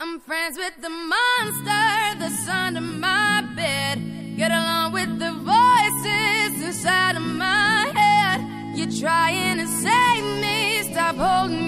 I'm friends with the monster that's under my bed. Get along with the voices inside of my head. You're trying to save me, stop holding your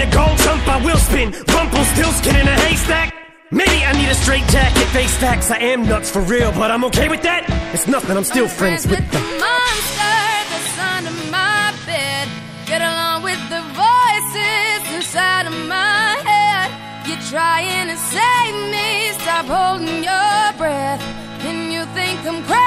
the gold jump. I will spin. Rumple still skin in a haystack. Maybe I need a straight jacket, face facts. I am nuts for real, but I'm okay with that. It's nothing, I'm still friends with the the. monster that's under my bed. Get along with the voices inside of my head. You're trying to save me, stop holding your breath. And you think I'm crazy,